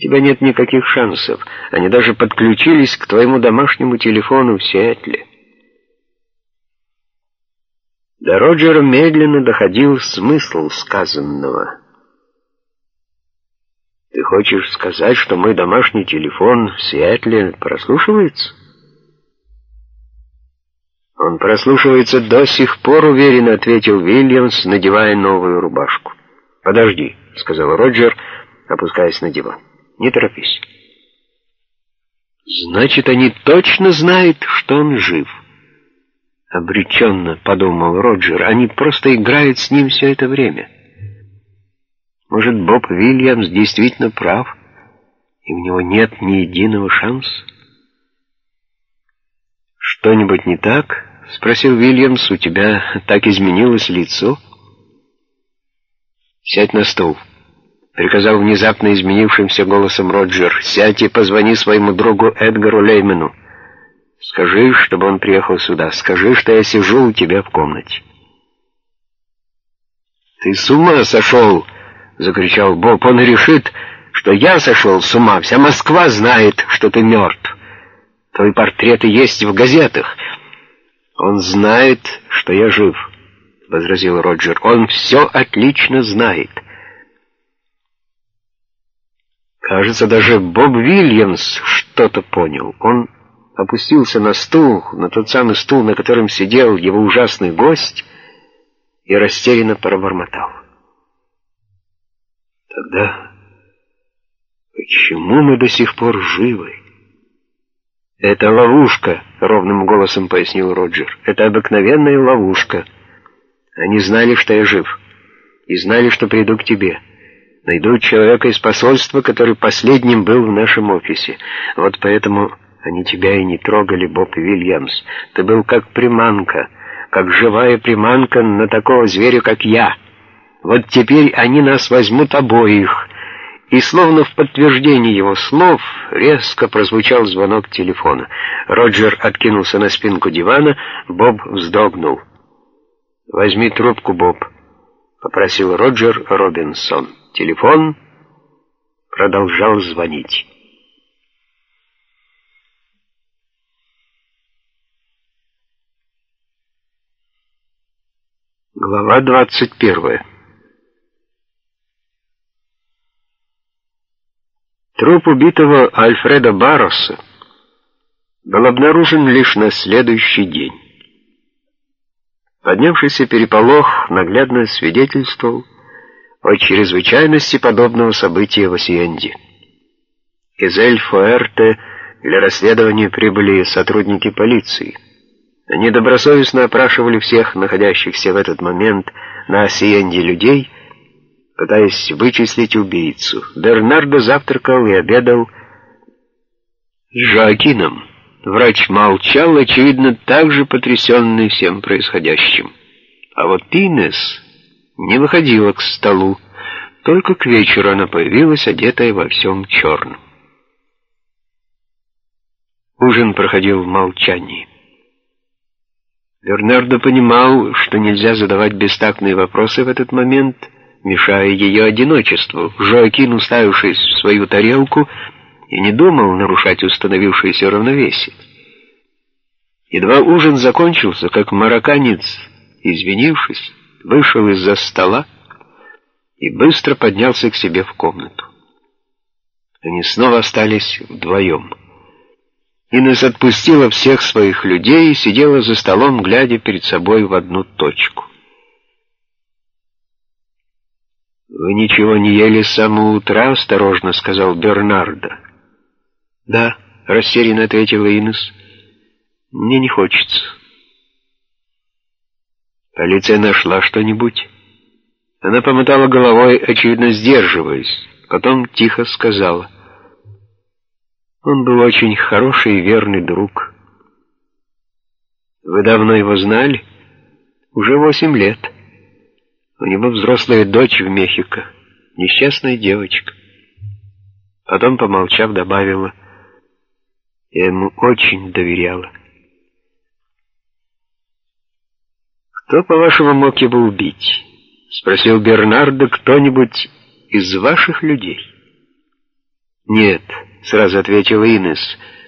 тебя нет никаких шансов. Они даже подключились к твоему домашнему телефону в Сиэтле. До Роджера медленно доходил смысл сказанного. «Ты хочешь сказать, что мой домашний телефон в Сиэтле прослушивается?» «Он прослушивается до сих пор», — уверенно ответил Вильямс, надевая новую рубашку. «Подожди», — сказал Роджер, опускаясь на диван. «Не торопись». «Значит, они точно знают, что он жив». Обреченно, подумал Роджер, они просто играют с ним все это время. Может, Боб Вильямс действительно прав, и у него нет ни единого шанса? «Что-нибудь не так?» — спросил Вильямс. «У тебя так изменилось лицо?» «Сядь на стул», — приказал внезапно изменившимся голосом Роджер. «Сядь и позвони своему другу Эдгару Леймену. Скажи, чтобы он приехал сюда. Скажи, что я сижу у тебя в комнате». «Ты с ума сошел!» — закричал Боб. «Он решит, что я сошел с ума. Вся Москва знает, что ты мертв. Твои портреты есть в газетах». «Он знает, что я жив», — возразил Роджер. «Он все отлично знает». Кажется, даже Боб Вильямс что-то понял. Он опустился на стул, на тот самый стул, на котором сидел его ужасный гость, и растерянно пробормотал. Тогда почему мы до сих пор живы? Это ловушка, ровным голосом пояснил Роджер. Это обыкновенная ловушка. Они знали, что я жив, и знали, что приду к тебе. Найдут человека из посольства, который последним был в нашем офисе. Вот поэтому они тебя и не трогали, Боб Вильямс. Ты был как приманка, как живая приманка на такого зверя, как я. Вот теперь они нас возьмут обоих. И словно в подтверждение его слов резко прозвучал звонок телефона. Роджер откинулся на спинку дивана, Боб вздрогнул. «Возьми трубку, Боб», — попросил Роджер Робинсон. Телефон продолжал звонить. Глава двадцать первая. Труп убитого Альфреда Барроса был обнаружен лишь на следующий день. Поднявшийся переполох наглядно свидетельствовал о чрезвычайности подобного события в Осиенде. Из Эль-Фуэрте для расследования прибыли сотрудники полиции — они добросовестно опрашивали всех находящихся в этот момент на Осиенде людей, пытаясь вычислить убийцу. Бернардо завтракал и обедал с Жоакином. Врач молчал, очевидно, так же потрясенный всем происходящим. А вот Инес не выходила к столу, только к вечеру она появилась, одетая во всем черном. Ужин проходил в молчании. Бернардо понимал, что нельзя задавать бестактные вопросы в этот момент, мешая ее одиночеству. Жоакин, уставившись в свою тарелку, и не думал нарушать установившееся равновесие. Едва ужин закончился, как марокканец, извинившись, вышел из-за стола и быстро поднялся к себе в комнату. Они снова остались вдвоем. Инесс отпустила всех своих людей и сидела за столом, глядя перед собой в одну точку. «Вы ничего не ели с самого утра?» — осторожно сказал Бернардо. «Да», — растерянно ответила Инесс. «Мне не хочется». «Полиция нашла что-нибудь?» Она помотала головой, очевидно сдерживаясь. Потом тихо сказала — он был очень хороший и верный друг. Вы давно его знали? Уже восемь лет. У него взрослая дочь в Мехико, несчастная девочка. Потом, помолчав, добавила, я ему очень доверяла. «Кто, по-вашему, мог его убить?» — спросил Бернардо кто-нибудь из ваших людей. «Нет», — сразу ответила Инес, —